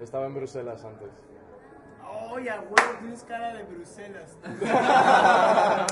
Estaba en Bruselas antes. ¡Ay, oh, a huevo! Tienes cara de Bruselas.